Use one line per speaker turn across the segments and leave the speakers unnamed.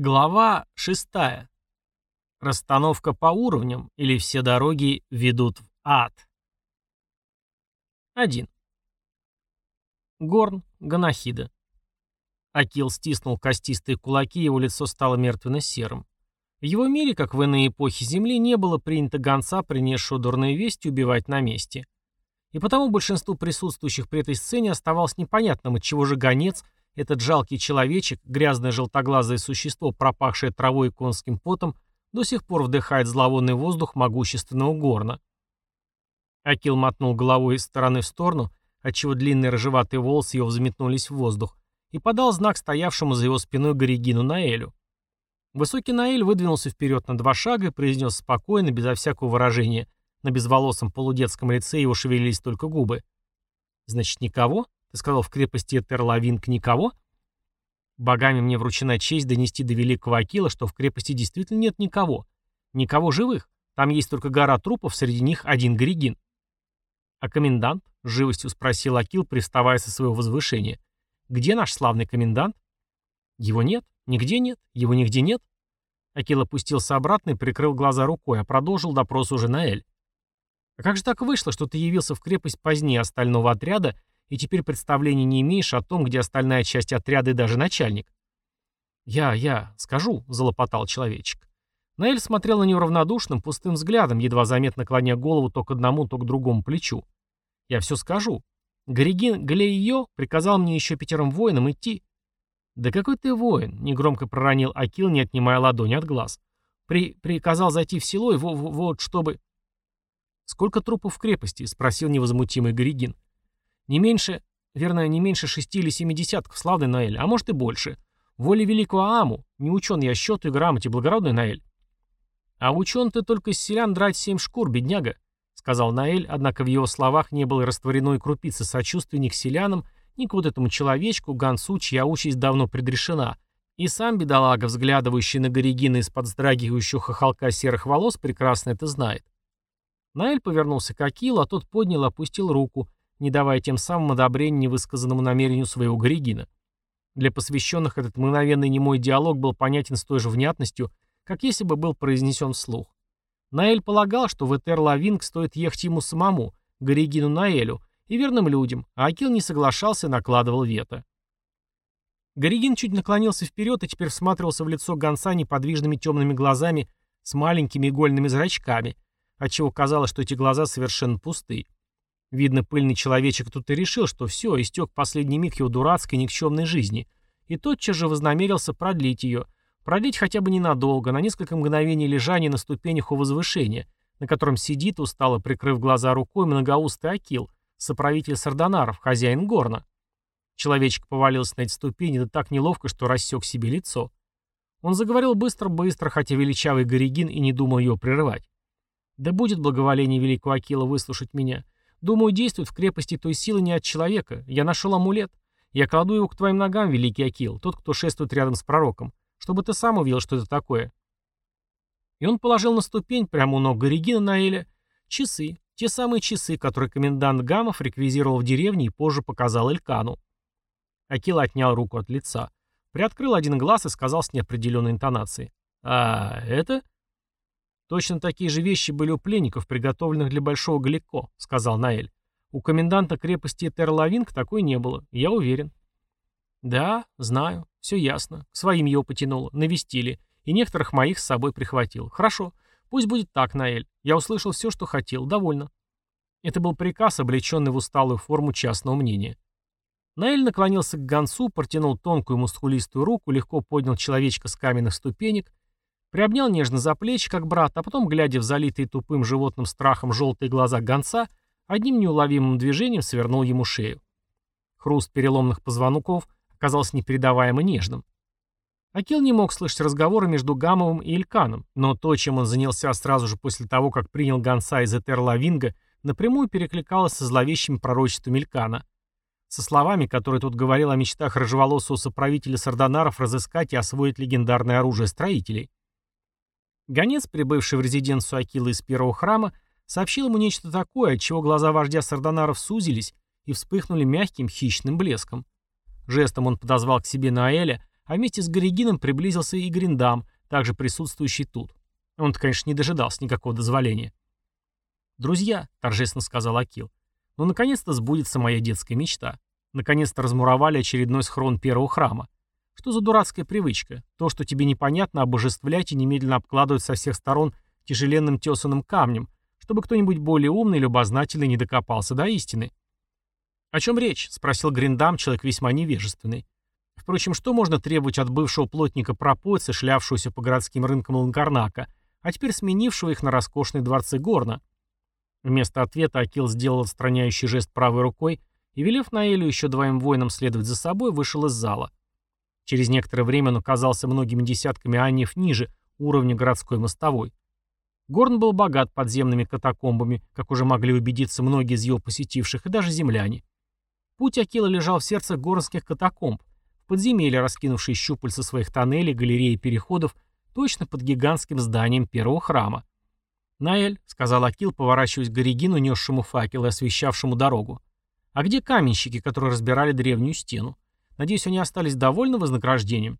Глава 6. Расстановка по уровням или все дороги ведут в ад. 1. Горн, Ганахида. Акил стиснул костистые кулаки, его лицо стало мертвенно-серым. В его мире, как в иные эпохи Земли, не было принято гонца, принесшего дурные вести, убивать на месте. И потому большинству присутствующих при этой сцене оставалось непонятным, отчего же гонец – этот жалкий человечек, грязное желтоглазое существо, пропахшее травой и конским потом, до сих пор вдыхает зловонный воздух могущественного горна. Акил мотнул головой из стороны в сторону, отчего длинные рыжеватые волосы его взметнулись в воздух, и подал знак стоявшему за его спиной Горегину Наэлю. Высокий Наэль выдвинулся вперед на два шага и произнес спокойно, безо всякого выражения. На безволосом полудетском лице его шевелились только губы. «Значит, никого?» Ты сказал, в крепости Терлавинг никого? Богами мне вручена честь донести до великого Акила, что в крепости действительно нет никого. Никого живых. Там есть только гора трупов, среди них один Горигин. А комендант? Живостью спросил Акил, приставая со своего возвышения. Где наш славный комендант? Его нет. Нигде нет. Его нигде нет. Акил опустился обратно и прикрыл глаза рукой, а продолжил допрос уже на Эль. А как же так вышло, что ты явился в крепость позднее остального отряда и теперь представления не имеешь о том, где остальная часть отряда и даже начальник. «Я, я, скажу», — залопотал человечек. Наэль смотрел на него равнодушным, пустым взглядом, едва заметно клоня голову то к одному, то к другому плечу. «Я все скажу. Горигин Галейо приказал мне еще пятерым воинам идти». «Да какой ты воин?» — негромко проронил Акил, не отнимая ладони от глаз. «При... приказал зайти в село и во... вот, чтобы...» «Сколько трупов в крепости?» — спросил невозмутимый Горигин. Не меньше, верно, не меньше шести или семи десятков, славный Наэль, а может и больше. Воле великого Аму, не учен я счету и грамоте, благородный Наэль. А учен ты только с селян драть семь шкур, бедняга, сказал Наэль, однако в его словах не было растворенной крупицы сочувствия ни к селянам, ни к вот этому человечку, гонцу, чья участь давно предрешена. И сам бедолага, взглядывающий на Горегина из-под вздрагивающего хохолка серых волос, прекрасно это знает. Наэль повернулся к Акилу, а тот поднял и опустил руку, не давая тем самым одобрения невысказанному намерению своего Горегина. Для посвященных этот мгновенный немой диалог был понятен с той же внятностью, как если бы был произнесен вслух. Наэль полагал, что в Этер-Лавинг стоит ехать ему самому, Горегину Наэлю, и верным людям, а Акил не соглашался и накладывал вето. Горегин чуть наклонился вперед и теперь всматривался в лицо гонца неподвижными темными глазами с маленькими игольными зрачками, отчего казалось, что эти глаза совершенно пусты. Видно, пыльный человечек тут и решил, что все, истек последний миг его дурацкой никчемной жизни, и тотчас же вознамерился продлить ее, продлить хотя бы ненадолго, на несколько мгновений лежания на ступенях у возвышения, на котором сидит, устало прикрыв глаза рукой, многоустый Акил, соправитель сардонаров, хозяин горна. Человечек повалился на эти ступени, да так неловко, что рассек себе лицо. Он заговорил быстро-быстро, хотя величавый Горегин и не думал его прерывать. «Да будет благоволение великого Акила выслушать меня. Думаю, действует в крепости той силы не от человека. Я нашел амулет. Я кладу его к твоим ногам, великий Акил, тот, кто шествует рядом с пророком, чтобы ты сам увидел, что это такое. И он положил на ступень прямо у ног Горегина Наэля часы, те самые часы, которые комендант Гамов реквизировал в деревне и позже показал Элькану. Акил отнял руку от лица, приоткрыл один глаз и сказал с неопределенной интонацией. «А это?» «Точно такие же вещи были у пленников, приготовленных для Большого Галико», — сказал Наэль. «У коменданта крепости Терлавинг такой не было, я уверен». «Да, знаю, все ясно. К своим его потянуло, навестили, и некоторых моих с собой прихватил. Хорошо, пусть будет так, Наэль. Я услышал все, что хотел, довольно». Это был приказ, облеченный в усталую форму частного мнения. Наэль наклонился к гонцу, протянул тонкую мускулистую руку, легко поднял человечка с каменных ступенек Приобнял нежно за плечи, как брат, а потом, глядя в залитые тупым животным страхом желтые глаза гонца, одним неуловимым движением свернул ему шею. Хруст переломных позвонков оказался непередаваемо нежным. Акил не мог слышать разговоры между Гамовым и Ильканом, но то, чем он занялся сразу же после того, как принял гонца из Этер-Лавинга, напрямую перекликалось со зловещими пророчествами Илькана. Со словами, которые тут говорил о мечтах рыжеволосого соправителя сардонаров разыскать и освоить легендарное оружие строителей. Гонец, прибывший в резиденцию Акила из первого храма, сообщил ему нечто такое, от чего глаза вождя сардонаров сузились и вспыхнули мягким хищным блеском. Жестом он подозвал к себе Наэля, а вместе с Горегином приблизился и Гриндам, также присутствующий тут. Он-то, конечно, не дожидался никакого дозволения. «Друзья», — торжественно сказал Акил, — «ну, наконец-то сбудется моя детская мечта. Наконец-то размуровали очередной схрон первого храма. Что за дурацкая привычка? То, что тебе непонятно, обожествлять и немедленно обкладывать со всех сторон тяжеленным тесаным камнем, чтобы кто-нибудь более умный и любознательный не докопался до истины. «О чем речь?» — спросил Гриндам, человек весьма невежественный. Впрочем, что можно требовать от бывшего плотника-пропойца, шлявшегося по городским рынкам Ланкарнака, а теперь сменившего их на роскошные дворцы Горна? Вместо ответа Акил сделал отстраняющий жест правой рукой и, велев Наэлю еще двоим воинам следовать за собой, вышел из зала. Через некоторое время он оказался многими десятками аньев ниже уровня городской мостовой. Горн был богат подземными катакомбами, как уже могли убедиться многие из его посетивших, и даже земляне. Путь Акила лежал в сердце горнских катакомб, в подземелье, раскинувшие щупальца своих тоннелей, галереи и переходов, точно под гигантским зданием первого храма. «Наэль», — сказал Акил, поворачиваясь к Горегину, несшему факел и освещавшему дорогу. «А где каменщики, которые разбирали древнюю стену? Надеюсь, они остались довольны вознаграждением?»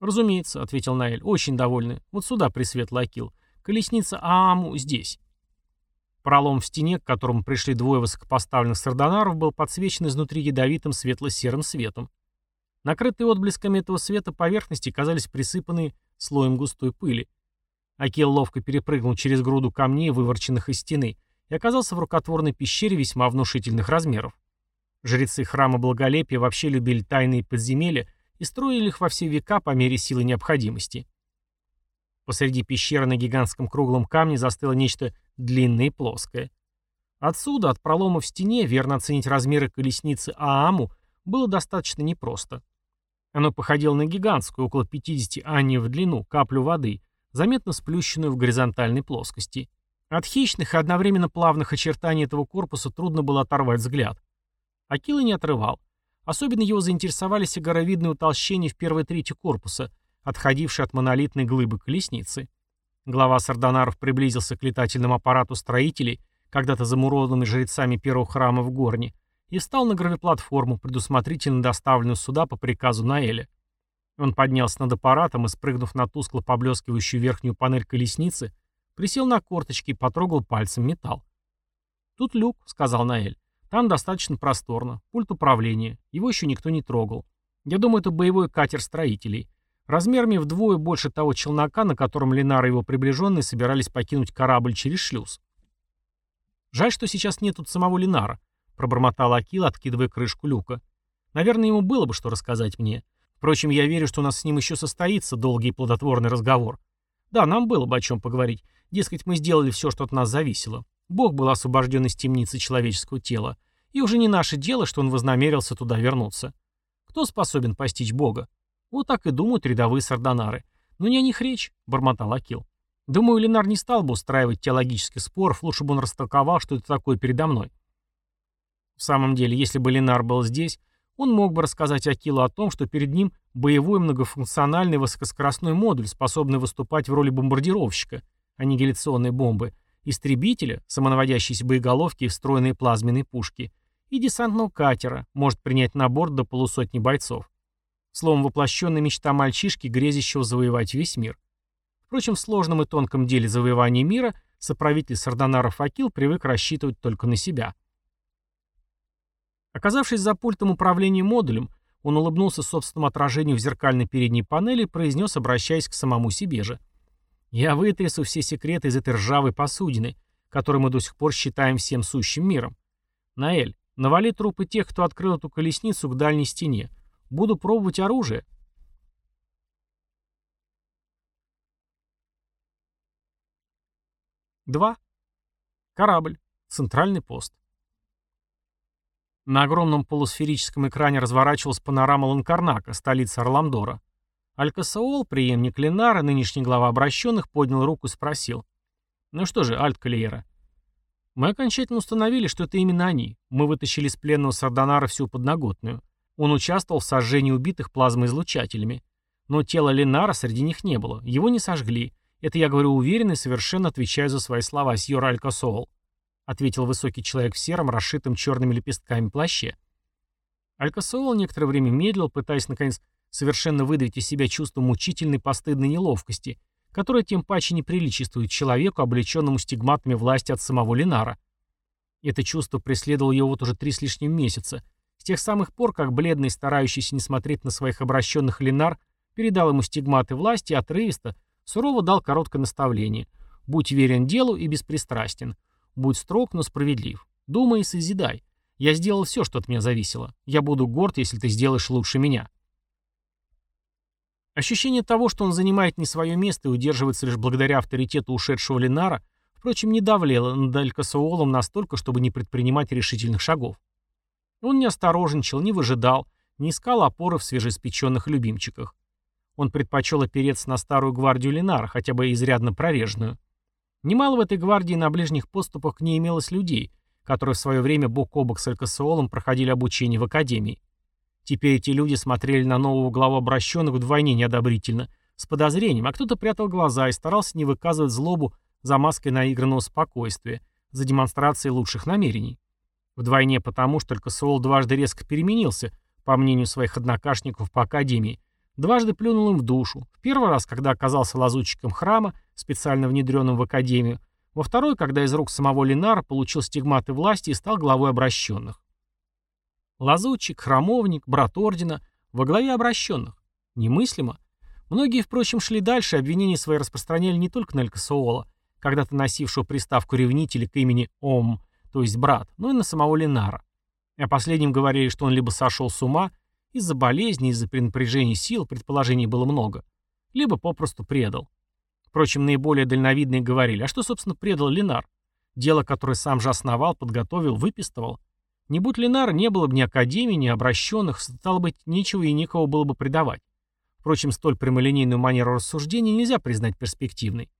«Разумеется», — ответил Наэль, — «очень довольны. Вот сюда, Пресветлый Акил. Колесница Ааму здесь». Пролом в стене, к которому пришли двое высокопоставленных сардонаров, был подсвечен изнутри ядовитым светло-серым светом. Накрытые отблесками этого света поверхности казались присыпанные слоем густой пыли. Акел ловко перепрыгнул через груду камней, выворченных из стены, и оказался в рукотворной пещере весьма внушительных размеров. Жрецы храма Благолепия вообще любили тайные подземелья и строили их во все века по мере силы необходимости. Посреди пещеры на гигантском круглом камне застыло нечто длинное и плоское. Отсюда, от пролома в стене, верно оценить размеры колесницы Ааму было достаточно непросто. Оно походило на гигантскую, около 50 анни в длину, каплю воды, заметно сплющенную в горизонтальной плоскости. От хищных и одновременно плавных очертаний этого корпуса трудно было оторвать взгляд. Акила не отрывал. Особенно его заинтересовали сигаровидные утолщения в первой трети корпуса, отходившие от монолитной глыбы колесницы. Глава Сардонаров приблизился к летательному аппарату строителей, когда-то замурованными жрецами первого храма в Горне, и встал на гравиплатформу, предусмотрительно доставленную сюда по приказу Наэля. Он поднялся над аппаратом и, спрыгнув на тускло поблескивающую верхнюю панель колесницы, присел на корточки и потрогал пальцем металл. «Тут люк», — сказал Наэль. «Там достаточно просторно. Пульт управления. Его еще никто не трогал. Я думаю, это боевой катер строителей. Размерами вдвое больше того челнока, на котором Ленар и его приближенные собирались покинуть корабль через шлюз. «Жаль, что сейчас нет тут самого Ленара», — пробормотал Акил, откидывая крышку люка. «Наверное, ему было бы что рассказать мне. Впрочем, я верю, что у нас с ним еще состоится долгий и плодотворный разговор. Да, нам было бы о чем поговорить. Дескать, мы сделали все, что от нас зависело. Бог был освобожден из темницы человеческого тела. И уже не наше дело, что он вознамерился туда вернуться. Кто способен постичь Бога? Вот так и думают рядовые сардонары. Но не о них речь, бормотал Акил. Думаю, Ленар не стал бы устраивать теологических споров, лучше бы он растолковал, что это такое передо мной. В самом деле, если бы Ленар был здесь, он мог бы рассказать Акилу о том, что перед ним боевой многофункциональный высокоскоростной модуль, способный выступать в роли бомбардировщика, аннигиляционной бомбы, истребителя, самонаводящейся боеголовки и встроенные плазменные пушки, и десантного катера, может принять на борт до полусотни бойцов. Словом, воплощенная мечта мальчишки, грезящего завоевать весь мир. Впрочем, в сложном и тонком деле завоевания мира соправитель Сардонаров Акил привык рассчитывать только на себя. Оказавшись за пультом управления модулем, он улыбнулся собственному отражению в зеркальной передней панели и произнес, обращаясь к самому себе же. «Я вытрясу все секреты из этой ржавой посудины, которую мы до сих пор считаем всем сущим миром. Наэль, навали трупы тех, кто открыл эту колесницу к дальней стене. Буду пробовать оружие». Два. Корабль. Центральный пост. На огромном полусферическом экране разворачивалась панорама Ланкарнака, столицы Орламдора. Алькасаол, преемник Ленара, нынешний глава обращенных, поднял руку и спросил. «Ну что же, Альт Калиера?» «Мы окончательно установили, что это именно они. Мы вытащили из пленного Сардонара всю подноготную. Он участвовал в сожжении убитых плазмоизлучателями. Но тела Ленара среди них не было. Его не сожгли. Это я говорю уверенно и совершенно отвечаю за свои слова, сьор Алькасоол. — ответил высокий человек в сером, расшитом черными лепестками плаще. Алькасуол некоторое время медлил, пытаясь, наконец, совершенно выдавить из себя чувство мучительной постыдной неловкости, которое тем паче не приличествует человеку, облеченному стигматами власти от самого Ленара. Это чувство преследовало его вот уже три с лишним месяца, с тех самых пор, как бледный, старающийся не смотреть на своих обращенных Ленар, передал ему стигматы власти и отрывисто, сурово дал короткое наставление – Будь верен делу и беспристрастен. Будь строг, но справедлив. Думай и созидай. Я сделал все, что от меня зависело. Я буду горд, если ты сделаешь лучше меня. Ощущение того, что он занимает не свое место и удерживается лишь благодаря авторитету ушедшего Ленара, впрочем, не давлело над Алькасуолом настолько, чтобы не предпринимать решительных шагов. Он не осторожничал, не выжидал, не искал опоры в свежеиспеченных любимчиках. Он предпочел опереться на старую гвардию Ленара, хотя бы изрядно прореженную. Немало в этой гвардии на ближних поступах не имелось людей, которые в свое время бок о бок с Алькасеолом проходили обучение в академии. Теперь эти люди смотрели на нового главу обращенных вдвойне неодобрительно, с подозрением, а кто-то прятал глаза и старался не выказывать злобу за маской наигранного спокойствия, за демонстрацией лучших намерений. Вдвойне потому, что Алькасеол дважды резко переменился, по мнению своих однокашников по академии, Дважды плюнул им в душу. В первый раз, когда оказался лазутчиком храма, специально внедренным в академию. Во второй, когда из рук самого Ленара получил стигматы власти и стал главой обращенных. Лазутчик, храмовник, брат ордена, во главе обращенных. Немыслимо. Многие, впрочем, шли дальше, обвинения свои распространяли не только на Элькасоола, когда-то носившего приставку ревнителя к имени Ом, то есть брат, но и на самого Ленара. О последнем говорили, что он либо сошел с ума, из-за болезни, из-за пренапряжения сил предположений было много. Либо попросту предал. Впрочем, наиболее дальновидные говорили, а что, собственно, предал Ленар? Дело, которое сам же основал, подготовил, выпистывал. Не будь Ленара, не было бы ни академии, ни обращенных, стало быть, ничего и никого было бы предавать. Впрочем, столь прямолинейную манеру рассуждения нельзя признать перспективной.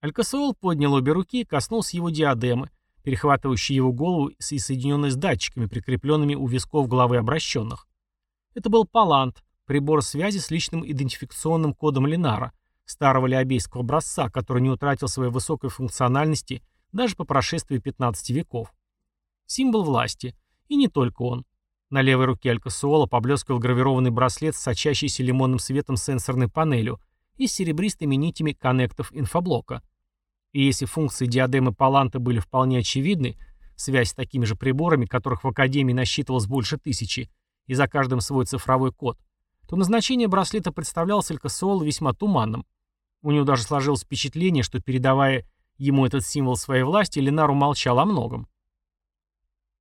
Алькасуол поднял обе руки и коснулся его диадемы, перехватывающий его голову и соединенный с датчиками, прикрепленными у висков головы обращенных. Это был палант, прибор связи с личным идентификационным кодом Ленара, старого лиобейского образца, который не утратил своей высокой функциональности даже по прошествии 15 веков. Символ власти. И не только он. На левой руке Алькасуола поблескивал гравированный браслет с сочащейся лимонным светом сенсорной панелью и с серебристыми нитями коннектов инфоблока – и если функции диадемы Паланта были вполне очевидны, связь с такими же приборами, которых в Академии насчитывалось больше тысячи, и за каждым свой цифровой код, то назначение браслета представлялось Алькасуолу весьма туманным. У него даже сложилось впечатление, что, передавая ему этот символ своей власти, Ленар умолчал о многом.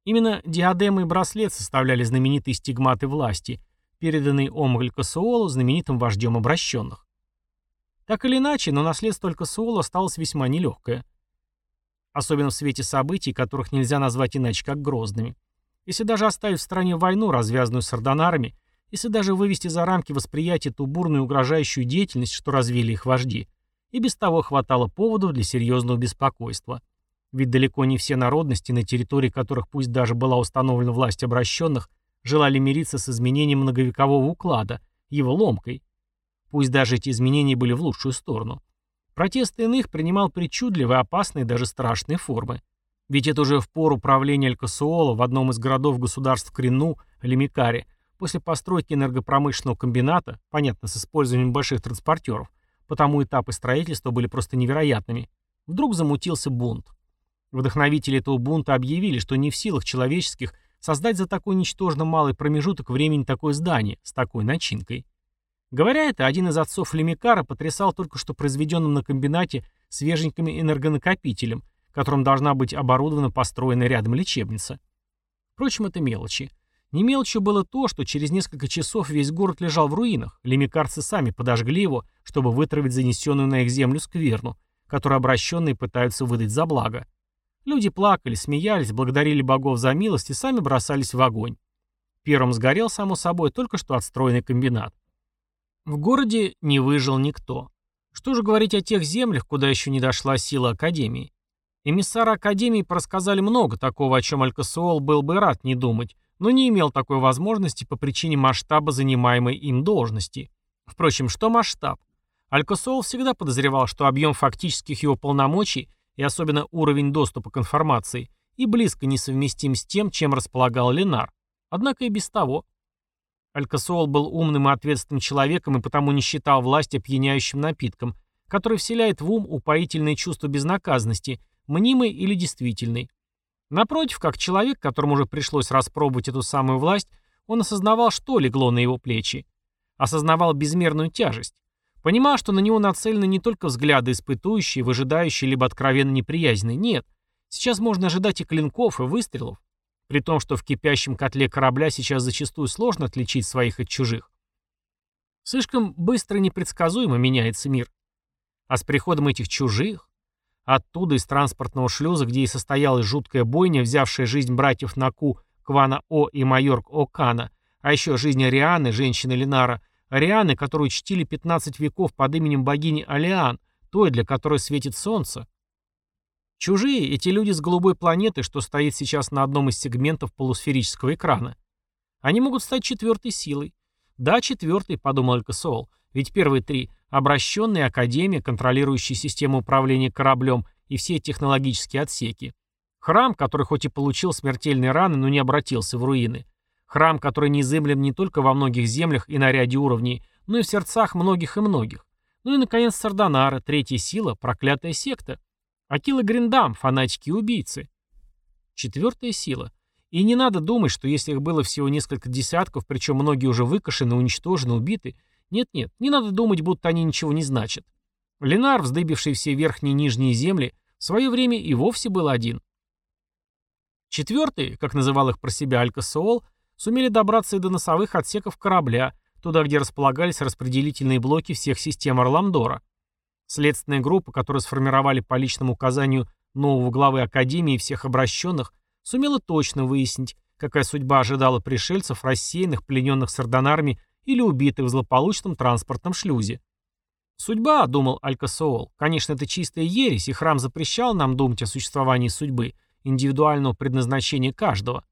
Именно диадемы и браслет составляли знаменитые стигматы власти, переданные Омгль Кассуолу, знаменитым вождем обращенных. Так или иначе, но наследство только Суола осталось весьма нелегкое. Особенно в свете событий, которых нельзя назвать иначе, как грозными. Если даже оставить в стране войну, развязанную с ордонарами, если даже вывести за рамки восприятия ту бурную угрожающую деятельность, что развили их вожди, и без того хватало поводов для серьезного беспокойства. Ведь далеко не все народности, на территории которых пусть даже была установлена власть обращенных, желали мириться с изменением многовекового уклада, его ломкой. Пусть даже эти изменения были в лучшую сторону. Протест иных принимал причудливые, опасные, даже страшные формы. Ведь это уже в пору правления Алькасуола в одном из городов государств Крину, Лемикаре, после постройки энергопромышленного комбината, понятно, с использованием больших транспортеров, потому этапы строительства были просто невероятными, вдруг замутился бунт. Вдохновители этого бунта объявили, что не в силах человеческих создать за такой ничтожно малый промежуток времени такое здание с такой начинкой. Говоря это, один из отцов Лемикара потрясал только что произведенным на комбинате свеженьким энергонакопителем, которым должна быть оборудована построенная рядом лечебница. Впрочем, это мелочи. Не мелочью было то, что через несколько часов весь город лежал в руинах. Лемикарцы сами подожгли его, чтобы вытравить занесенную на их землю скверну, которую обращенные пытаются выдать за благо. Люди плакали, смеялись, благодарили богов за милость и сами бросались в огонь. Первым сгорел, само собой, только что отстроенный комбинат. В городе не выжил никто. Что же говорить о тех землях, куда еще не дошла сила Академии? Эмиссары Академии порассказали много такого, о чем Алькасуол был бы рад не думать, но не имел такой возможности по причине масштаба занимаемой им должности. Впрочем, что масштаб? Алькасуол всегда подозревал, что объем фактических его полномочий и особенно уровень доступа к информации и близко несовместим с тем, чем располагал Ленар. Однако и без того. Алькасол был умным и ответственным человеком и потому не считал власть опьяняющим напитком, который вселяет в ум упоительное чувство безнаказанности, мнимой или действительной. Напротив, как человек, которому уже пришлось распробовать эту самую власть, он осознавал, что легло на его плечи. Осознавал безмерную тяжесть. Понимал, что на него нацелены не только взгляды испытующие, выжидающие, либо откровенно неприязненные. Нет. Сейчас можно ожидать и клинков, и выстрелов. При том, что в кипящем котле корабля сейчас зачастую сложно отличить своих от чужих. Слишком быстро и непредсказуемо меняется мир. А с приходом этих чужих, оттуда из транспортного шлюза, где и состоялась жуткая бойня, взявшая жизнь братьев Наку, Квана О и Майорк О'Кана, а еще жизнь Арианы, женщины Ленара, Арианы, которую чтили 15 веков под именем богини Алиан, той, для которой светит солнце. Чужие — эти люди с голубой планеты, что стоит сейчас на одном из сегментов полусферического экрана. Они могут стать четвертой силой. Да, четвертой, подумал Алькасол, ведь первые три — обращенные, академия, контролирующая систему управления кораблем и все технологические отсеки. Храм, который хоть и получил смертельные раны, но не обратился в руины. Храм, который неизымлем не только во многих землях и на ряде уровней, но и в сердцах многих и многих. Ну и, наконец, Сардонара, третья сила, проклятая секта. Акила Гриндам, фанатики и убийцы. Четвертая сила. И не надо думать, что если их было всего несколько десятков, причем многие уже выкашены, уничтожены, убиты, нет-нет, не надо думать, будто они ничего не значат. Ленар, вздыбивший все верхние и нижние земли, в свое время и вовсе был один. Четвертые, как называл их про себя Алькасоол, сумели добраться и до носовых отсеков корабля, туда, где располагались распределительные блоки всех систем Орламдора. Следственная группа, которую сформировали по личному указанию нового главы Академии всех обращенных, сумела точно выяснить, какая судьба ожидала пришельцев, рассеянных, плененных сардонарами или убитых в злополучном транспортном шлюзе. Судьба, думал Алькасоол, конечно, это чистая ересь, и храм запрещал нам думать о существовании судьбы, индивидуального предназначения каждого.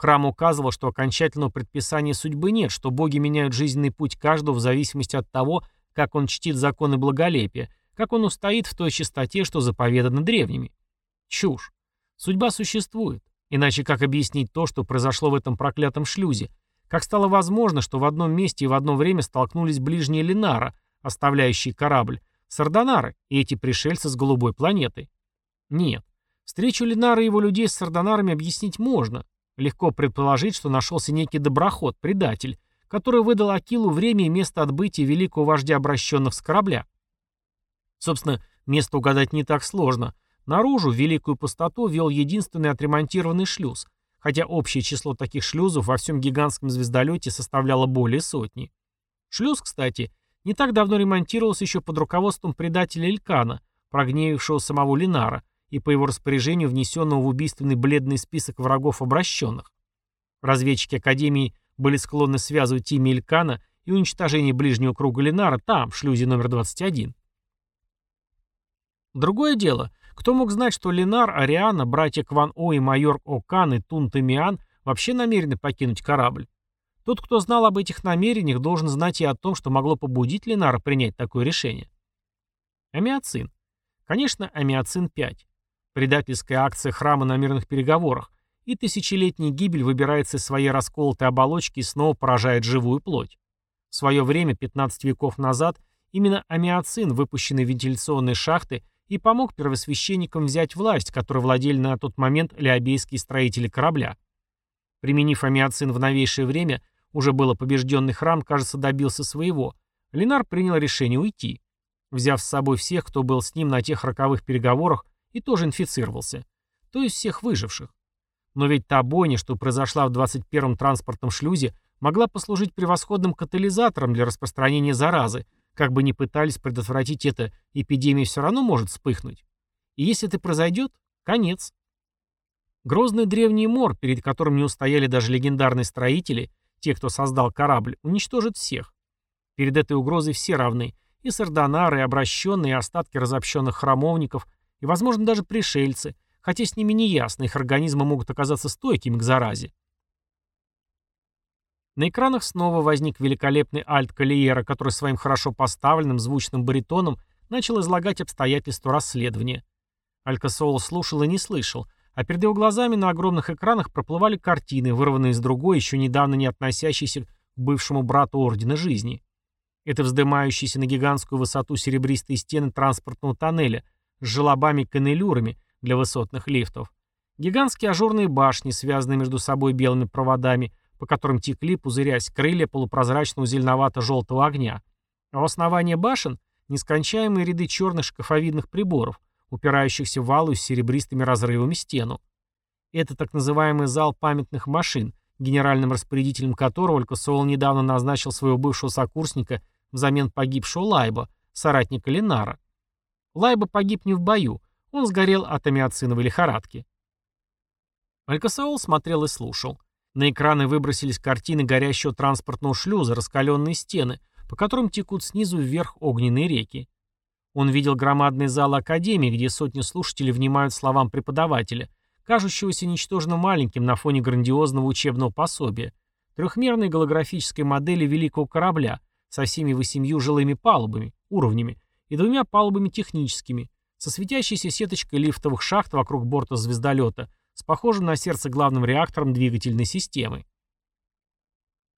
Храм указывал, что окончательного предписания судьбы нет, что боги меняют жизненный путь каждого в зависимости от того, как он чтит законы благолепия, как он устоит в той чистоте, что заповедано древними. Чушь. Судьба существует. Иначе как объяснить то, что произошло в этом проклятом шлюзе? Как стало возможно, что в одном месте и в одно время столкнулись ближние Линара, оставляющие корабль, Сардонары и эти пришельцы с голубой планеты? Нет. Встречу Линара и его людей с Сардонарами объяснить можно. Легко предположить, что нашелся некий доброход, предатель, который выдал Акилу время и место отбытия великого вождя обращенных с корабля. Собственно, место угадать не так сложно. Наружу, в великую пустоту, вел единственный отремонтированный шлюз, хотя общее число таких шлюзов во всем гигантском звездолете составляло более сотни. Шлюз, кстати, не так давно ремонтировался еще под руководством предателя Элькана, прогневившего самого Линара, и по его распоряжению внесенного в убийственный бледный список врагов обращенных. Разведчики Академии были склонны связывать имя Илькана и уничтожение ближнего круга Ленара там, в шлюзе номер 21. Другое дело, кто мог знать, что Ленар, Ариана, братья Кван О и майор Окан и Тун Тамиан вообще намерены покинуть корабль? Тот, кто знал об этих намерениях, должен знать и о том, что могло побудить Ленара принять такое решение. Амиоцин. Конечно, Амиоцин-5. Предательская акция храма на мирных переговорах, и тысячелетняя гибель выбирается из своей расколотой оболочки и снова поражает живую плоть. В свое время, 15 веков назад, именно амиоцин, выпущенный в вентиляционные шахты, и помог первосвященникам взять власть, которой владели на тот момент лиобейские строители корабля. Применив амиоцин в новейшее время, уже было побежденный храм, кажется, добился своего. Ленар принял решение уйти. Взяв с собой всех, кто был с ним на тех роковых переговорах, и тоже инфицировался. То есть всех выживших. Но ведь та бойня, что произошла в 21-м транспортном шлюзе, могла послужить превосходным катализатором для распространения заразы. Как бы ни пытались предотвратить это, эпидемия все равно может вспыхнуть. И если это произойдет, конец. Грозный древний мор, перед которым не устояли даже легендарные строители, те, кто создал корабль, уничтожит всех. Перед этой угрозой все равны. И сардонары, и обращенные, и остатки разобщенных храмовников, и, возможно, даже пришельцы – хотя с ними не ясно, их организмы могут оказаться стойкими к заразе. На экранах снова возник великолепный альт Калиера, который своим хорошо поставленным звучным баритоном начал излагать обстоятельства расследования. Алькасол слушал и не слышал, а перед его глазами на огромных экранах проплывали картины, вырванные из другой, еще недавно не относящейся к бывшему брату Ордена Жизни. Это вздымающиеся на гигантскую высоту серебристые стены транспортного тоннеля с желобами-канелюрами для высотных лифтов. Гигантские ажурные башни, связанные между собой белыми проводами, по которым текли, пузырясь, крылья полупрозрачного зеленовато-желтого огня. А у основания башен — нескончаемые ряды черных шкафовидных приборов, упирающихся в валу с серебристыми разрывами стену. Это так называемый зал памятных машин, генеральным распорядителем которого Алькасол недавно назначил своего бывшего сокурсника взамен погибшего Лайба, соратника Ленара. Лайба погиб не в бою, он сгорел от амиоциновой лихорадки. Алькасаол смотрел и слушал. На экраны выбросились картины горящего транспортного шлюза, раскаленные стены, по которым текут снизу вверх огненные реки. Он видел громадный зал Академии, где сотни слушателей внимают словам преподавателя, кажущегося ничтожно маленьким на фоне грандиозного учебного пособия, трехмерной голографической модели великого корабля со всеми восемью жилыми палубами, уровнями, и двумя палубами техническими, со светящейся сеточкой лифтовых шахт вокруг борта звездолета, с похожим на сердце главным реактором двигательной системы.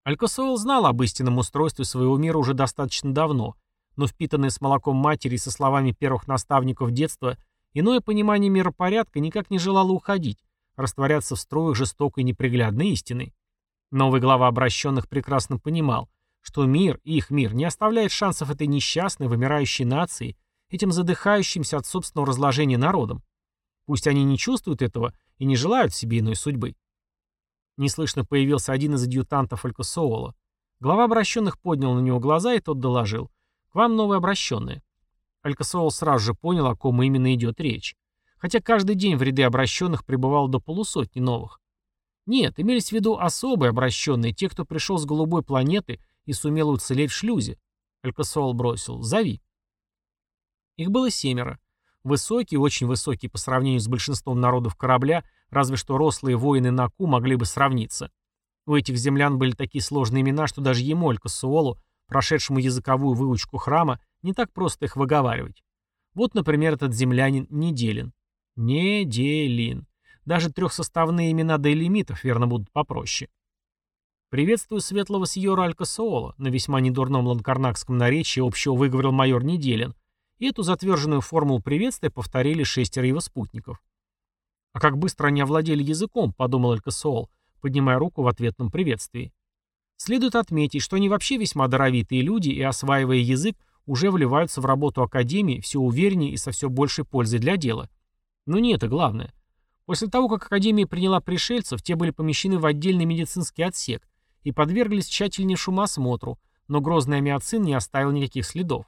Алькосоул знал об истинном устройстве своего мира уже достаточно давно, но впитанное с молоком матери и со словами первых наставников детства – Иное понимание миропорядка никак не желало уходить, растворяться в строях жестокой неприглядной истины. Новый глава обращенных прекрасно понимал, что мир, их мир, не оставляет шансов этой несчастной, вымирающей нации, этим задыхающимся от собственного разложения народом. Пусть они не чувствуют этого и не желают себе иной судьбы. Неслышно появился один из адъютантов Алькосоула. Глава обращенных поднял на него глаза, и тот доложил. «К вам новые обращенные». Алькасол сразу же понял, о ком именно идет речь. Хотя каждый день в ряды обращенных прибывало до полусотни новых. Нет, имелись в виду особые обращенные, те, кто пришел с голубой планеты и сумел уцелеть в шлюзе. Алькасол бросил. «Зови». Их было семеро. Высокие, очень высокие по сравнению с большинством народов корабля, разве что рослые воины Наку могли бы сравниться. У этих землян были такие сложные имена, что даже ему, Алькасуолу, прошедшему языковую выучку храма, не так просто их выговаривать. Вот, например, этот землянин Неделин. Неделин. Даже трехсоставные имена дейлимитов верно будут попроще. «Приветствую светлого сьора Алькасоола», на весьма недурном ланкарнакском наречии общего выговорил майор Неделин, и эту затверженную формулу приветствия повторили шестеро его спутников. «А как быстро они овладели языком», — подумал Алькасоол, поднимая руку в ответном приветствии. Следует отметить, что они вообще весьма даровитые люди и, осваивая язык, уже вливаются в работу Академии все увереннее и со все большей пользой для дела. Но не это главное. После того, как Академия приняла пришельцев, те были помещены в отдельный медицинский отсек и подверглись тщательнейшему осмотру, но грозный амиоцин не оставил никаких следов.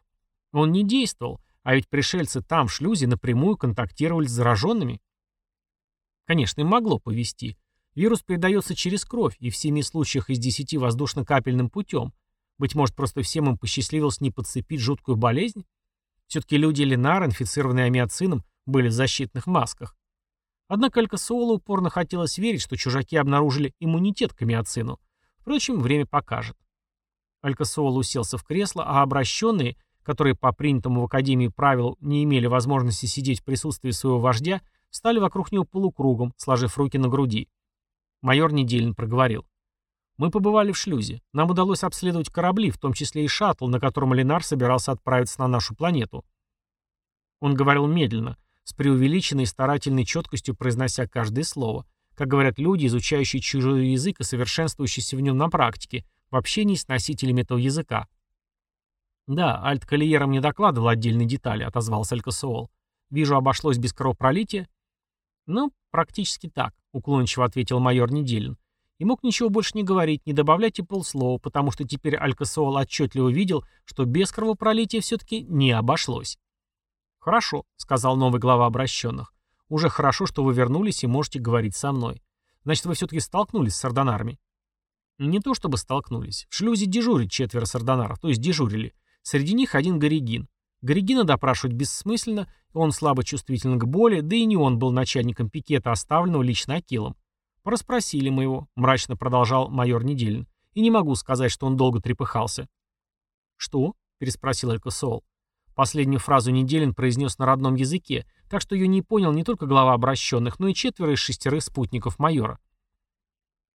Он не действовал, а ведь пришельцы там, в шлюзе, напрямую контактировали с зараженными. Конечно, им могло повести. Вирус передается через кровь и в семи случаях из десяти воздушно-капельным путем, быть может, просто всем им посчастливилось не подцепить жуткую болезнь? Все-таки люди Ленар, инфицированные амиоцином, были в защитных масках. Однако Алькасуолу упорно хотелось верить, что чужаки обнаружили иммунитет к амиоцину. Впрочем, время покажет. Алькасуол уселся в кресло, а обращенные, которые по принятому в Академии правилу не имели возможности сидеть в присутствии своего вождя, стали вокруг него полукругом, сложив руки на груди. Майор Неделин проговорил. Мы побывали в шлюзе. Нам удалось обследовать корабли, в том числе и шаттл, на котором Ленар собирался отправиться на нашу планету. Он говорил медленно, с преувеличенной и старательной четкостью произнося каждое слово. Как говорят люди, изучающие чужой язык и совершенствующиеся в нем на практике, в общении с носителями этого языка. «Да, Альт Калиера мне докладывал отдельные детали», — отозвался Алькасуол. «Вижу, обошлось без кровопролития?» «Ну, практически так», — уклончиво ответил майор Неделин и мог ничего больше не говорить, не добавлять и полслова, потому что теперь Алькасуол отчетливо видел, что без кровопролития все-таки не обошлось. «Хорошо», — сказал новый глава обращенных. «Уже хорошо, что вы вернулись и можете говорить со мной. Значит, вы все-таки столкнулись с ордонарами?» «Не то чтобы столкнулись. В шлюзе дежурит четверо сардонаров, то есть дежурили. Среди них один Горигин. Горигина допрашивать бессмысленно, он слабо чувствителен к боли, да и не он был начальником пикета, оставленного лично Акилом. «Проспросили мы его», — мрачно продолжал майор Неделин. «И не могу сказать, что он долго трепыхался». «Что?» — переспросил Элькосол. Последнюю фразу Неделин произнес на родном языке, так что ее не понял не только глава обращенных, но и четверо из шестерых спутников майора.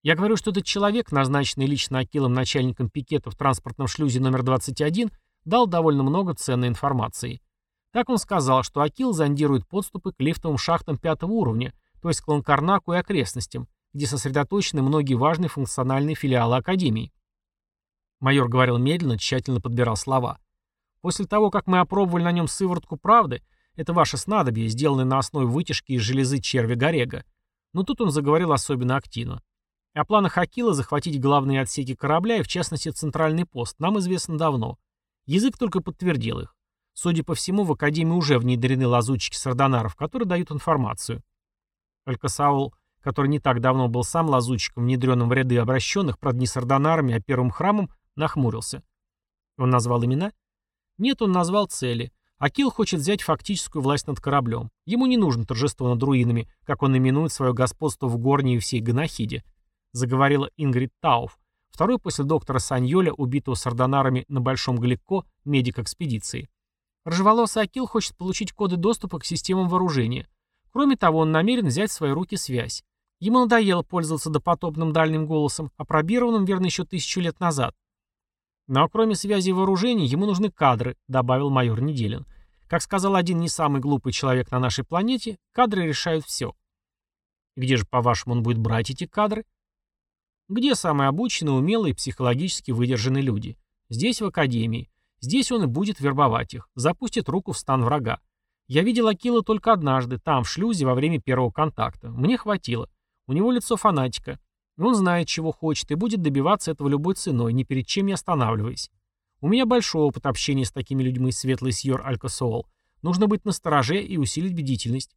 Я говорю, что этот человек, назначенный лично Акилом начальником пикета в транспортном шлюзе номер 21, дал довольно много ценной информации. Так он сказал, что Акил зондирует подступы к лифтовым шахтам пятого уровня, то есть к Ланкарнаку и окрестностям, где сосредоточены многие важные функциональные филиалы Академии. Майор говорил медленно, тщательно подбирал слова. После того, как мы опробовали на нем сыворотку правды, это ваше снадобье, сделанное на основе вытяжки из железы червя Горега. Но тут он заговорил особенно активно. О планах Акила захватить главные отсеки корабля и, в частности, центральный пост нам известно давно. Язык только подтвердил их. Судя по всему, в Академии уже внедрены лазутчики сардонаров, которые дают информацию. Только Саул, который не так давно был сам лазутчиком, внедренным в ряды обращенных, правда не сардонарами, а первым храмом, нахмурился. Он назвал имена? Нет, он назвал цели. Акил хочет взять фактическую власть над кораблем. Ему не нужно торжество над руинами, как он именует свое господство в Горне и всей Ганахиде, заговорила Ингрид Тауф, второй после доктора Саньоля, убитого сардонарами на Большом Гликко, медик экспедиции. Рыжеволосый Акил хочет получить коды доступа к системам вооружения. Кроме того, он намерен взять в свои руки связь. Ему надоело пользоваться допотопным дальним голосом, опробированным, верно, еще тысячу лет назад. Но кроме связи и вооружений, ему нужны кадры, добавил майор Неделин. Как сказал один не самый глупый человек на нашей планете, кадры решают все. Где же, по-вашему, он будет брать эти кадры? Где самые обученные, умелые, психологически выдержанные люди? Здесь, в Академии. Здесь он и будет вербовать их. Запустит руку в стан врага. Я видел Акила только однажды, там, в шлюзе, во время первого контакта. Мне хватило. У него лицо фанатика. Он знает, чего хочет, и будет добиваться этого любой ценой, ни перед чем не останавливаясь. У меня большой опыт общения с такими людьми, светлый сьор Алькасоол. Нужно быть настороже и усилить бдительность.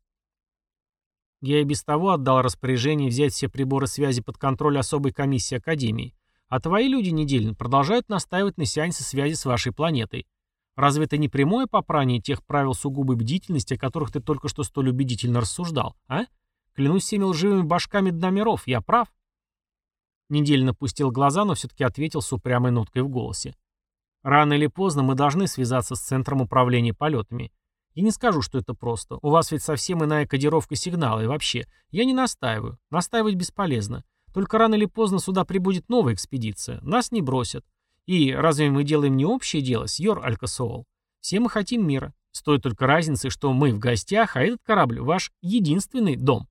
Я и без того отдал распоряжение взять все приборы связи под контроль особой комиссии Академии. А твои люди, Недельно, продолжают настаивать на сеансе связи с вашей планетой. Разве это не прямое попрание тех правил сугубой бдительности, о которых ты только что столь убедительно рассуждал, а? Клянусь всеми лживыми башками дна миров, я прав?» Недельно пустил глаза, но все-таки ответил с упрямой ноткой в голосе. «Рано или поздно мы должны связаться с Центром управления полетами. Я не скажу, что это просто. У вас ведь совсем иная кодировка сигнала, и вообще. Я не настаиваю. Настаивать бесполезно. Только рано или поздно сюда прибудет новая экспедиция. Нас не бросят. И разве мы делаем не общее дело, Сьор Алькасоол? Все мы хотим мира. Стоит только разницы, что мы в гостях, а этот корабль — ваш единственный дом.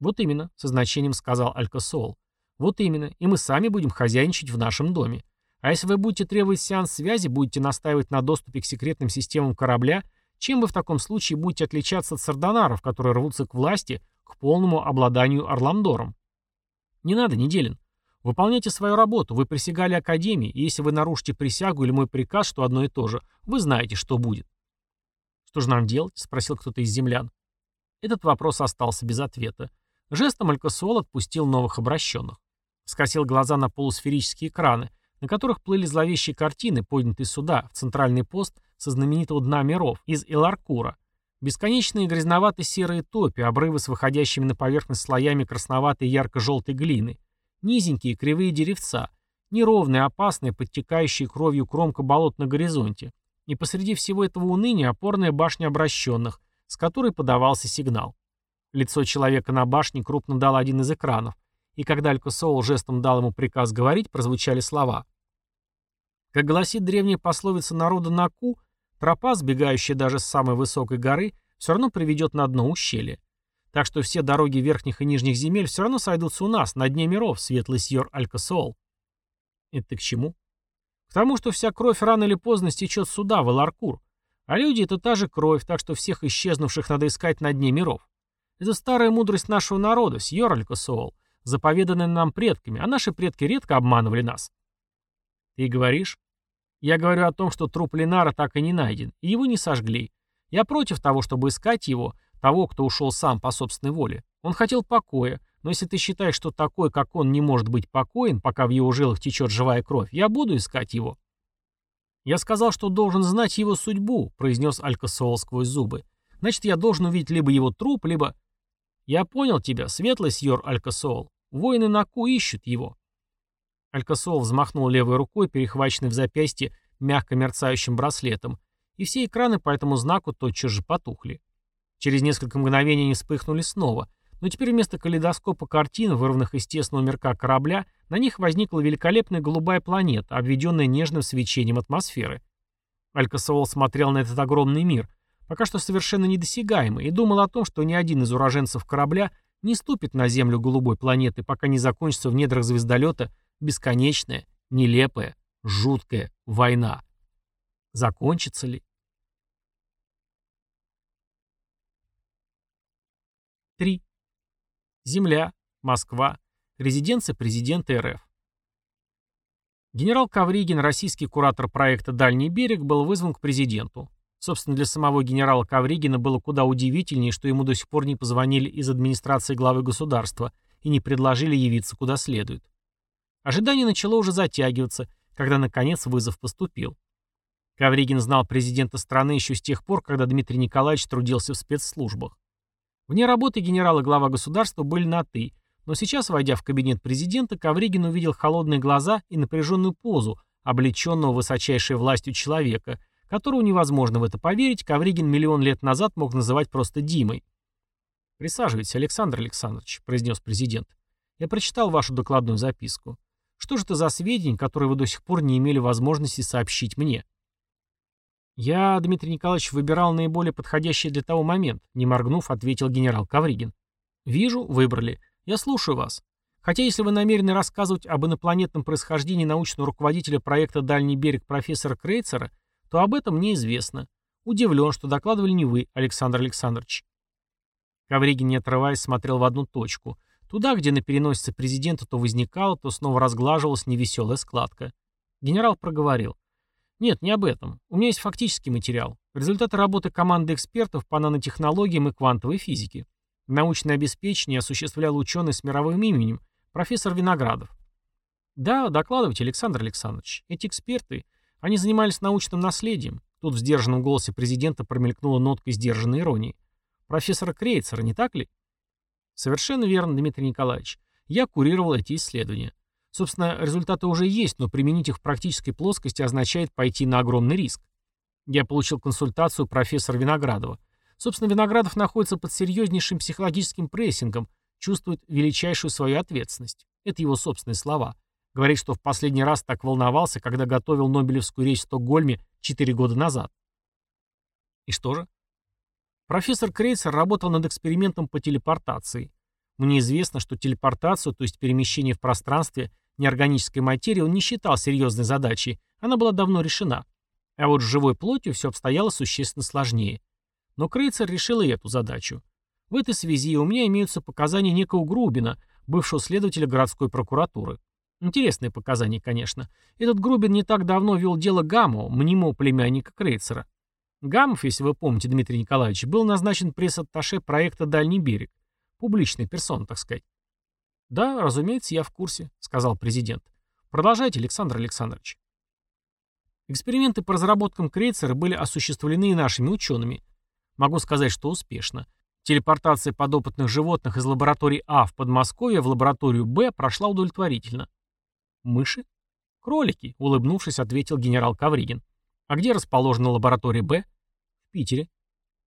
Вот именно, со значением сказал Алькасоол. Вот именно, и мы сами будем хозяйничать в нашем доме. А если вы будете требовать сеанс связи, будете настаивать на доступе к секретным системам корабля, чем вы в таком случае будете отличаться от сардонаров, которые рвутся к власти, к полному обладанию Орламдором? Не надо, Неделин. Выполняйте свою работу, вы присягали Академии, и если вы нарушите присягу или мой приказ, что одно и то же, вы знаете, что будет. «Что же нам делать?» — спросил кто-то из землян. Этот вопрос остался без ответа. Жестом Алькасуол отпустил новых обращенных. Скосил глаза на полусферические экраны, на которых плыли зловещие картины, поднятые сюда, в центральный пост со знаменитого дна миров, из Эларкура. Бесконечные грязновато-серые топи, обрывы с выходящими на поверхность слоями красноватой ярко-желтой глины, низенькие кривые деревца, неровные, опасные, подтекающие кровью кромка болот на горизонте. И посреди всего этого уныния опорная башня обращенных, с которой подавался сигнал. Лицо человека на башне крупно дал один из экранов, и когда Алькусоул жестом дал ему приказ говорить, прозвучали слова. Как гласит древняя пословица народа Наку, тропа, сбегающая даже с самой высокой горы, все равно приведет на дно ущелье. Так что все дороги верхних и нижних земель все равно сойдутся у нас, на дне миров, светлый сьор Алькасоул. Это к чему? К тому, что вся кровь рано или поздно стечет сюда, в Эларкур. А люди — это та же кровь, так что всех исчезнувших надо искать на дне миров. Это старая мудрость нашего народа, сьор Алькасоул заповеданное нам предками, а наши предки редко обманывали нас. Ты говоришь? Я говорю о том, что труп Ленара так и не найден, и его не сожгли. Я против того, чтобы искать его, того, кто ушел сам по собственной воле. Он хотел покоя, но если ты считаешь, что такой, как он, не может быть покоен, пока в его жилах течет живая кровь, я буду искать его. Я сказал, что должен знать его судьбу, произнес Алькасоол сквозь зубы. Значит, я должен увидеть либо его труп, либо... Я понял тебя, светлый сьор Алькасоол. Воины Наку ищут его. Алькасол взмахнул левой рукой, перехваченной в запястье мягко мерцающим браслетом, и все экраны по этому знаку тотчас же потухли. Через несколько мгновений они вспыхнули снова, Но теперь вместо калейдоскопа картин, вырванных из тесного мирка корабля, на них возникла великолепная голубая планета, обведенная нежным свечением атмосферы. Алькасовол смотрел на этот огромный мир, пока что совершенно недосягаемый, и думал о том, что ни один из уроженцев корабля не ступит на землю голубой планеты, пока не закончится в недрах звездолета бесконечная, нелепая, жуткая война. Закончится ли? 3. Земля, Москва, резиденция президента РФ. Генерал Ковригин, российский куратор проекта «Дальний берег», был вызван к президенту. Собственно, для самого генерала Ковригина было куда удивительнее, что ему до сих пор не позвонили из администрации главы государства и не предложили явиться куда следует. Ожидание начало уже затягиваться, когда, наконец, вызов поступил. Ковригин знал президента страны еще с тех пор, когда Дмитрий Николаевич трудился в спецслужбах. Вне работы генерал и глава государства были на «ты», но сейчас, войдя в кабинет президента, Ковригин увидел холодные глаза и напряженную позу, облеченного высочайшей властью человека, которого невозможно в это поверить, Ковригин миллион лет назад мог называть просто Димой. «Присаживайтесь, Александр Александрович», — произнес президент. «Я прочитал вашу докладную записку. Что же это за сведения, которые вы до сих пор не имели возможности сообщить мне?» «Я, Дмитрий Николаевич, выбирал наиболее подходящий для того момент», не моргнув, ответил генерал Кавригин. «Вижу, выбрали. Я слушаю вас. Хотя если вы намерены рассказывать об инопланетном происхождении научного руководителя проекта «Дальний берег» профессора Крейцера, то об этом мне известно. Удивлен, что докладывали не вы, Александр Александрович». Ковригин, не отрываясь, смотрел в одну точку. Туда, где на переносице президента то возникала, то снова разглаживалась невеселая складка. Генерал проговорил. Нет, не об этом. У меня есть фактический материал. Результаты работы команды экспертов по нанотехнологиям и квантовой физике. Научное обеспечение осуществлял ученый с мировым именем, профессор Виноградов. Да, докладывайте, Александр Александрович. Эти эксперты, они занимались научным наследием. Тут в сдержанном голосе президента промелькнула нотка сдержанной иронии. Профессора Крейцера, не так ли? Совершенно верно, Дмитрий Николаевич. Я курировал эти исследования. Собственно, результаты уже есть, но применить их в практической плоскости означает пойти на огромный риск. Я получил консультацию профессора Виноградова. Собственно, Виноградов находится под серьезнейшим психологическим прессингом, чувствует величайшую свою ответственность. Это его собственные слова. Говорит, что в последний раз так волновался, когда готовил Нобелевскую речь в Стокгольме 4 года назад. И что же? Профессор Крейцер работал над экспериментом по телепортации. Мне известно, что телепортацию, то есть перемещение в пространстве, неорганической материи он не считал серьезной задачей, она была давно решена. А вот с живой плотью все обстояло существенно сложнее. Но Крейцер решил и эту задачу. В этой связи у меня имеются показания некого Грубина, бывшего следователя городской прокуратуры. Интересные показания, конечно. Этот Грубин не так давно вел дело Гамму, мнимого племянника Крейцера. Гамов, если вы помните, Дмитрий Николаевич, был назначен пресс-атташе проекта «Дальний берег». Публичная персона, так сказать. «Да, разумеется, я в курсе», — сказал президент. «Продолжайте, Александр Александрович». Эксперименты по разработкам крейцера были осуществлены и нашими учеными. Могу сказать, что успешно. Телепортация подопытных животных из лаборатории А в Подмосковье в лабораторию Б прошла удовлетворительно. «Мыши?» «Кролики», — улыбнувшись, ответил генерал Кавригин. «А где расположена лаборатория Б?» «В Питере».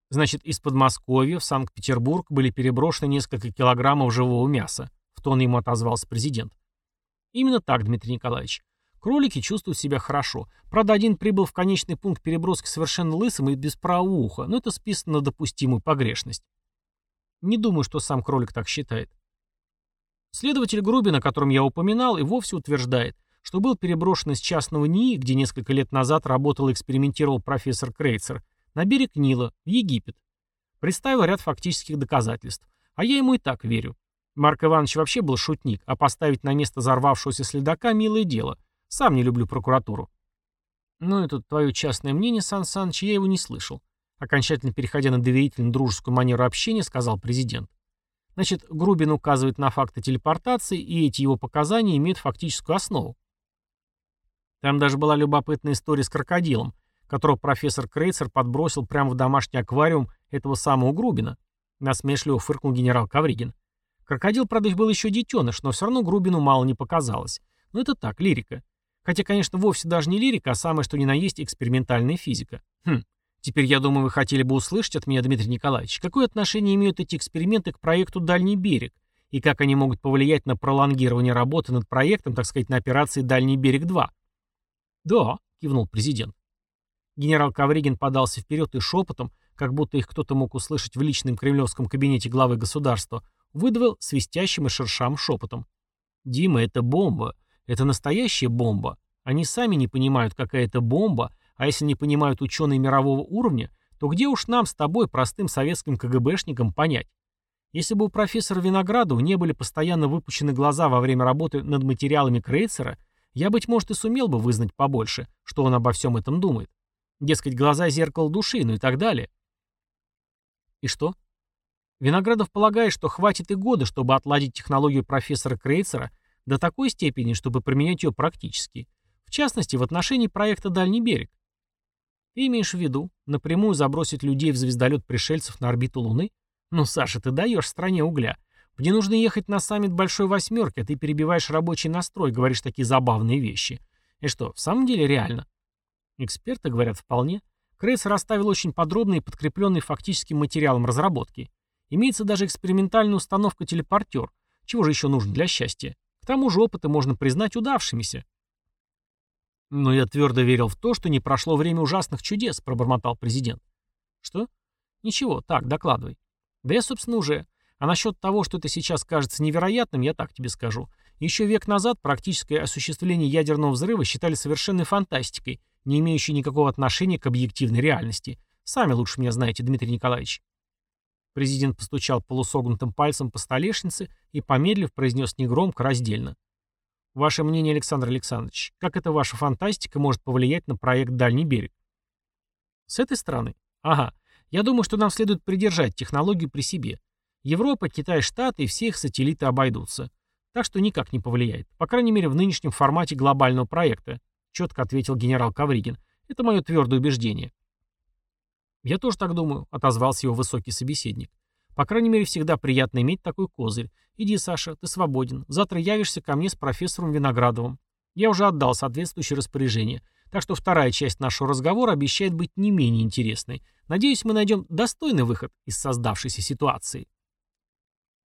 «Значит, из Подмосковья в Санкт-Петербург были переброшены несколько килограммов живого мяса. В тон ему отозвался президент. Именно так, Дмитрий Николаевич. Кролики чувствуют себя хорошо. Правда, один прибыл в конечный пункт переброски совершенно лысым и без правого уха, но это списано на допустимую погрешность. Не думаю, что сам кролик так считает. Следователь Грубин, о котором я упоминал, и вовсе утверждает, что был переброшен из частного НИИ, где несколько лет назад работал и экспериментировал профессор Крейцер, на берег Нила, в Египет. Представил ряд фактических доказательств. А я ему и так верю. Марк Иванович вообще был шутник, а поставить на место взорвавшегося следака – милое дело. Сам не люблю прокуратуру. Ну, это твое частное мнение, Сан Саныч, я его не слышал. Окончательно переходя на доверительную дружескую манеру общения, сказал президент. Значит, Грубин указывает на факты телепортации, и эти его показания имеют фактическую основу. Там даже была любопытная история с крокодилом, которого профессор Крейцер подбросил прямо в домашний аквариум этого самого Грубина. Насмешливо фыркнул генерал Кавригин. Крокодил, правда, был еще детеныш, но все равно Грубину мало не показалось. Но это так, лирика. Хотя, конечно, вовсе даже не лирика, а самое что ни на есть экспериментальная физика. Хм, Теперь, я думаю, вы хотели бы услышать от меня, Дмитрий Николаевич, какое отношение имеют эти эксперименты к проекту «Дальний берег» и как они могут повлиять на пролонгирование работы над проектом, так сказать, на операции «Дальний берег-2». «Да», — кивнул президент. Генерал Ковригин подался вперед и шепотом, как будто их кто-то мог услышать в личном кремлевском кабинете главы государства, выдавил свистящим и шершам шепотом. «Дима, это бомба. Это настоящая бомба. Они сами не понимают, какая это бомба, а если не понимают ученые мирового уровня, то где уж нам с тобой, простым советским КГБшникам, понять? Если бы у профессора Виноградова не были постоянно выпущены глаза во время работы над материалами Крейцера, я, быть может, и сумел бы вызнать побольше, что он обо всем этом думает. Дескать, глаза — зеркало души, ну и так далее. И что? Виноградов полагает, что хватит и года, чтобы отладить технологию профессора Крейцера до такой степени, чтобы применять ее практически. В частности, в отношении проекта «Дальний берег». Ты имеешь в виду напрямую забросить людей в звездолет пришельцев на орбиту Луны? Ну, Саша, ты даешь стране угля. Мне нужно ехать на саммит Большой Восьмерки, а ты перебиваешь рабочий настрой, говоришь такие забавные вещи. И что, в самом деле реально? Эксперты говорят вполне. Крейсер расставил очень подробный и подкрепленный фактическим материалом разработки. Имеется даже экспериментальная установка-телепортер. Чего же еще нужно для счастья? К тому же опыты можно признать удавшимися. Но я твердо верил в то, что не прошло время ужасных чудес, пробормотал президент. Что? Ничего, так, докладывай. Да я, собственно, уже. А насчет того, что это сейчас кажется невероятным, я так тебе скажу. Еще век назад практическое осуществление ядерного взрыва считали совершенной фантастикой, не имеющей никакого отношения к объективной реальности. Сами лучше меня знаете, Дмитрий Николаевич. Президент постучал полусогнутым пальцем по столешнице и, помедлив, произнес негромко, раздельно. Ваше мнение, Александр Александрович, как эта ваша фантастика может повлиять на проект «Дальний берег»? С этой стороны? Ага. Я думаю, что нам следует придержать технологию при себе. Европа, Китай, Штаты и все их сателлиты обойдутся. Так что никак не повлияет. По крайней мере, в нынешнем формате глобального проекта, четко ответил генерал Кавригин. Это мое твердое убеждение. Я тоже так думаю, отозвался его высокий собеседник. По крайней мере, всегда приятно иметь такой козырь. Иди, Саша, ты свободен. Завтра явишься ко мне с профессором Виноградовым. Я уже отдал соответствующее распоряжение. Так что вторая часть нашего разговора обещает быть не менее интересной. Надеюсь, мы найдем достойный выход из создавшейся ситуации.